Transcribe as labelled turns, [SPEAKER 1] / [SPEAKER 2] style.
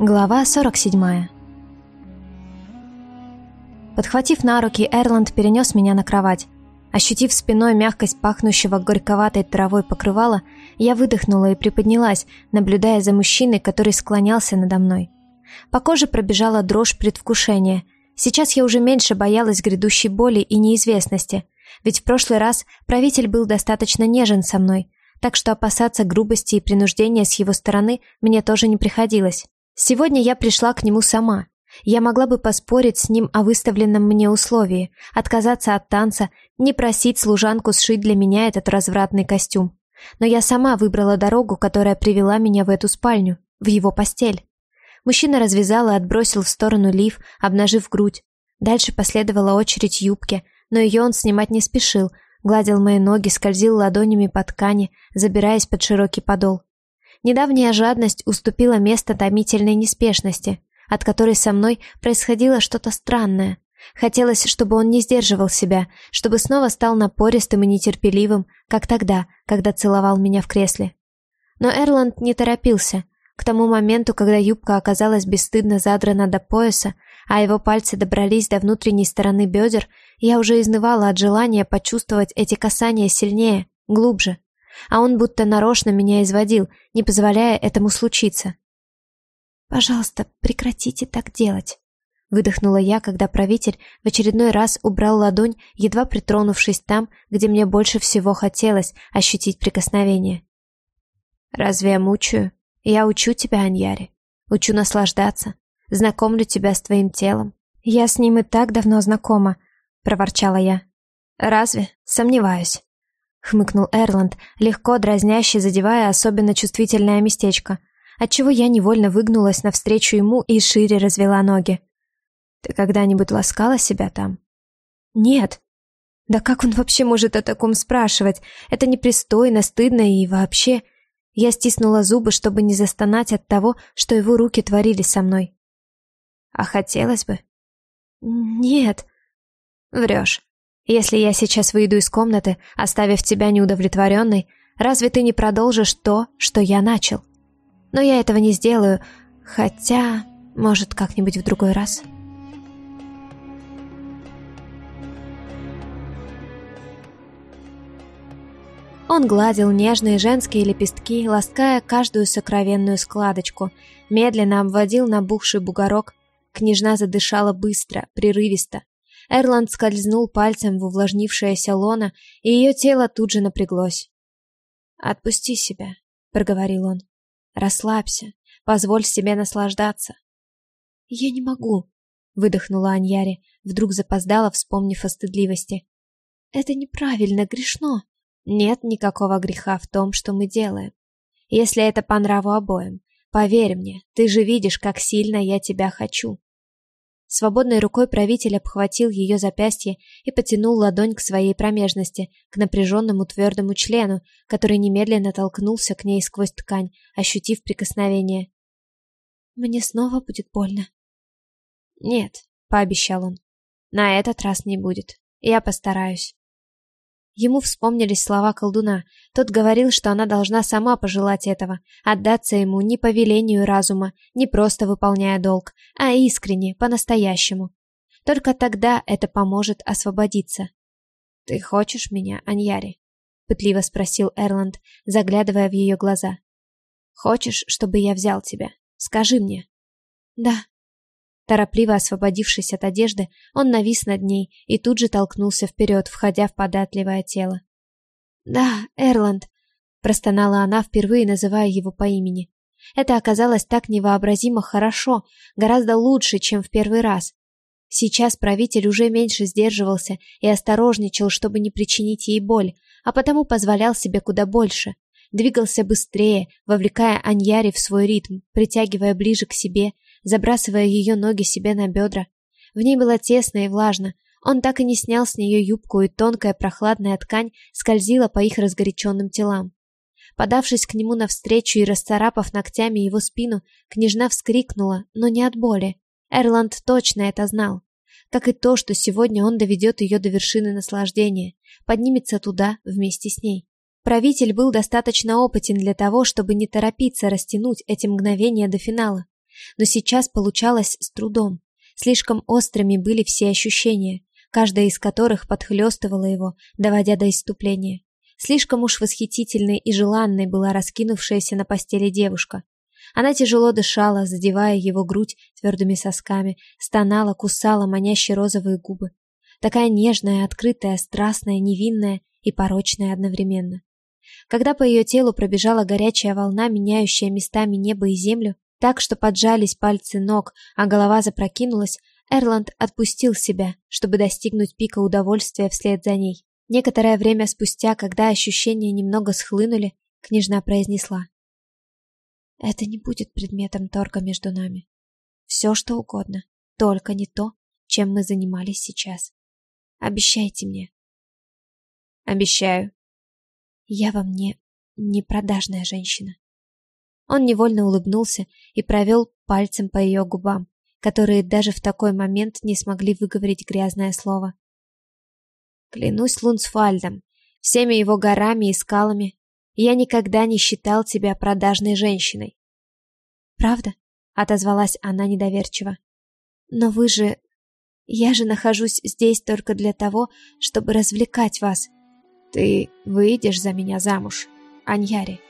[SPEAKER 1] Глава 47 Подхватив на руки, Эрланд перенес меня на кровать. Ощутив спиной мягкость пахнущего горьковатой травой покрывала, я выдохнула и приподнялась, наблюдая за мужчиной, который склонялся надо мной. По коже пробежала дрожь предвкушения. Сейчас я уже меньше боялась грядущей боли и неизвестности, ведь в прошлый раз правитель был достаточно нежен со мной, так что опасаться грубости и принуждения с его стороны мне тоже не приходилось. Сегодня я пришла к нему сама. Я могла бы поспорить с ним о выставленном мне условии, отказаться от танца, не просить служанку сшить для меня этот развратный костюм. Но я сама выбрала дорогу, которая привела меня в эту спальню, в его постель. Мужчина развязал и отбросил в сторону лиф, обнажив грудь. Дальше последовала очередь юбки, но ее он снимать не спешил, гладил мои ноги, скользил ладонями по ткани, забираясь под широкий подол. Недавняя жадность уступила место томительной неспешности, от которой со мной происходило что-то странное. Хотелось, чтобы он не сдерживал себя, чтобы снова стал напористым и нетерпеливым, как тогда, когда целовал меня в кресле. Но Эрланд не торопился. К тому моменту, когда юбка оказалась бесстыдно задрана до пояса, а его пальцы добрались до внутренней стороны бедер, я уже изнывала от желания почувствовать эти касания сильнее, глубже а он будто нарочно меня изводил, не позволяя этому случиться. «Пожалуйста, прекратите так делать», — выдохнула я, когда правитель в очередной раз убрал ладонь, едва притронувшись там, где мне больше всего хотелось ощутить прикосновение. «Разве я мучаю? Я учу тебя, Аньяри. Учу наслаждаться. Знакомлю тебя с твоим телом. Я с ним и так давно знакома», — проворчала я. «Разве? Сомневаюсь» хмыкнул Эрланд, легко дразняще задевая особенно чувствительное местечко, отчего я невольно выгнулась навстречу ему и шире развела ноги. Ты когда-нибудь ласкала себя там? Нет. Да как он вообще может о таком спрашивать? Это непристойно, стыдно и вообще... Я стиснула зубы, чтобы не застонать от того, что его руки творили со мной. А хотелось бы? Нет. Врешь. Если я сейчас выйду из комнаты, оставив тебя неудовлетворенной, разве ты не продолжишь то, что я начал? Но я этого не сделаю, хотя, может, как-нибудь в другой раз. Он гладил нежные женские лепестки, лаская каждую сокровенную складочку, медленно обводил набухший бугорок. Княжна задышала быстро, прерывисто, Эрланд скользнул пальцем в увлажнившееся лоно, и ее тело тут же напряглось. «Отпусти себя», — проговорил он. «Расслабься, позволь себе наслаждаться». «Я не могу», — выдохнула Аньяри, вдруг запоздала, вспомнив о стыдливости. «Это неправильно, грешно». «Нет никакого греха в том, что мы делаем. Если это по нраву обоим, поверь мне, ты же видишь, как сильно я тебя хочу. Свободной рукой правитель обхватил ее запястье и потянул ладонь к своей промежности, к напряженному твердому члену, который немедленно толкнулся к ней сквозь ткань, ощутив прикосновение. «Мне снова будет больно?» «Нет», — пообещал он. «На этот раз не будет. Я постараюсь». Ему вспомнились слова колдуна. Тот говорил, что она должна сама пожелать этого, отдаться ему не по велению разума, не просто выполняя долг, а искренне, по-настоящему. Только тогда это поможет освободиться. «Ты хочешь меня, Аньяри?» — пытливо спросил Эрланд, заглядывая в ее глаза. «Хочешь, чтобы я взял тебя? Скажи мне». «Да», Торопливо освободившись от одежды, он навис над ней и тут же толкнулся вперед, входя в податливое тело. «Да, Эрланд», — простонала она, впервые называя его по имени. Это оказалось так невообразимо хорошо, гораздо лучше, чем в первый раз. Сейчас правитель уже меньше сдерживался и осторожничал, чтобы не причинить ей боль, а потому позволял себе куда больше. Двигался быстрее, вовлекая Аньяри в свой ритм, притягивая ближе к себе, забрасывая ее ноги себе на бедра. В ней было тесно и влажно. Он так и не снял с нее юбку, и тонкая прохладная ткань скользила по их разгоряченным телам. Подавшись к нему навстречу и расцарапав ногтями его спину, княжна вскрикнула, но не от боли. Эрланд точно это знал. Как и то, что сегодня он доведет ее до вершины наслаждения, поднимется туда вместе с ней. Правитель был достаточно опытен для того, чтобы не торопиться растянуть эти мгновения до финала. Но сейчас получалось с трудом. Слишком острыми были все ощущения, каждая из которых подхлестывала его, доводя до иступления. Слишком уж восхитительной и желанной была раскинувшаяся на постели девушка. Она тяжело дышала, задевая его грудь твердыми сосками, стонала, кусала манящие розовые губы. Такая нежная, открытая, страстная, невинная и порочная одновременно. Когда по ее телу пробежала горячая волна, меняющая местами небо и землю, так что поджались пальцы ног, а голова запрокинулась, Эрланд отпустил себя, чтобы достигнуть пика удовольствия вслед за ней. Некоторое время спустя, когда ощущения немного схлынули, княжна произнесла. «Это не будет предметом торга между нами. Все, что угодно, только не то, чем мы занимались сейчас. Обещайте мне». «Обещаю». «Я вам не... не продажная женщина». Он невольно улыбнулся и провел пальцем по ее губам, которые даже в такой момент не смогли выговорить грязное слово. Клянусь Лунсфальдом, всеми его горами и скалами, я никогда не считал тебя продажной женщиной. Правда? Отозвалась она недоверчиво. Но вы же... Я же нахожусь здесь только для того, чтобы развлекать вас. Ты выйдешь за меня замуж, Аньяри.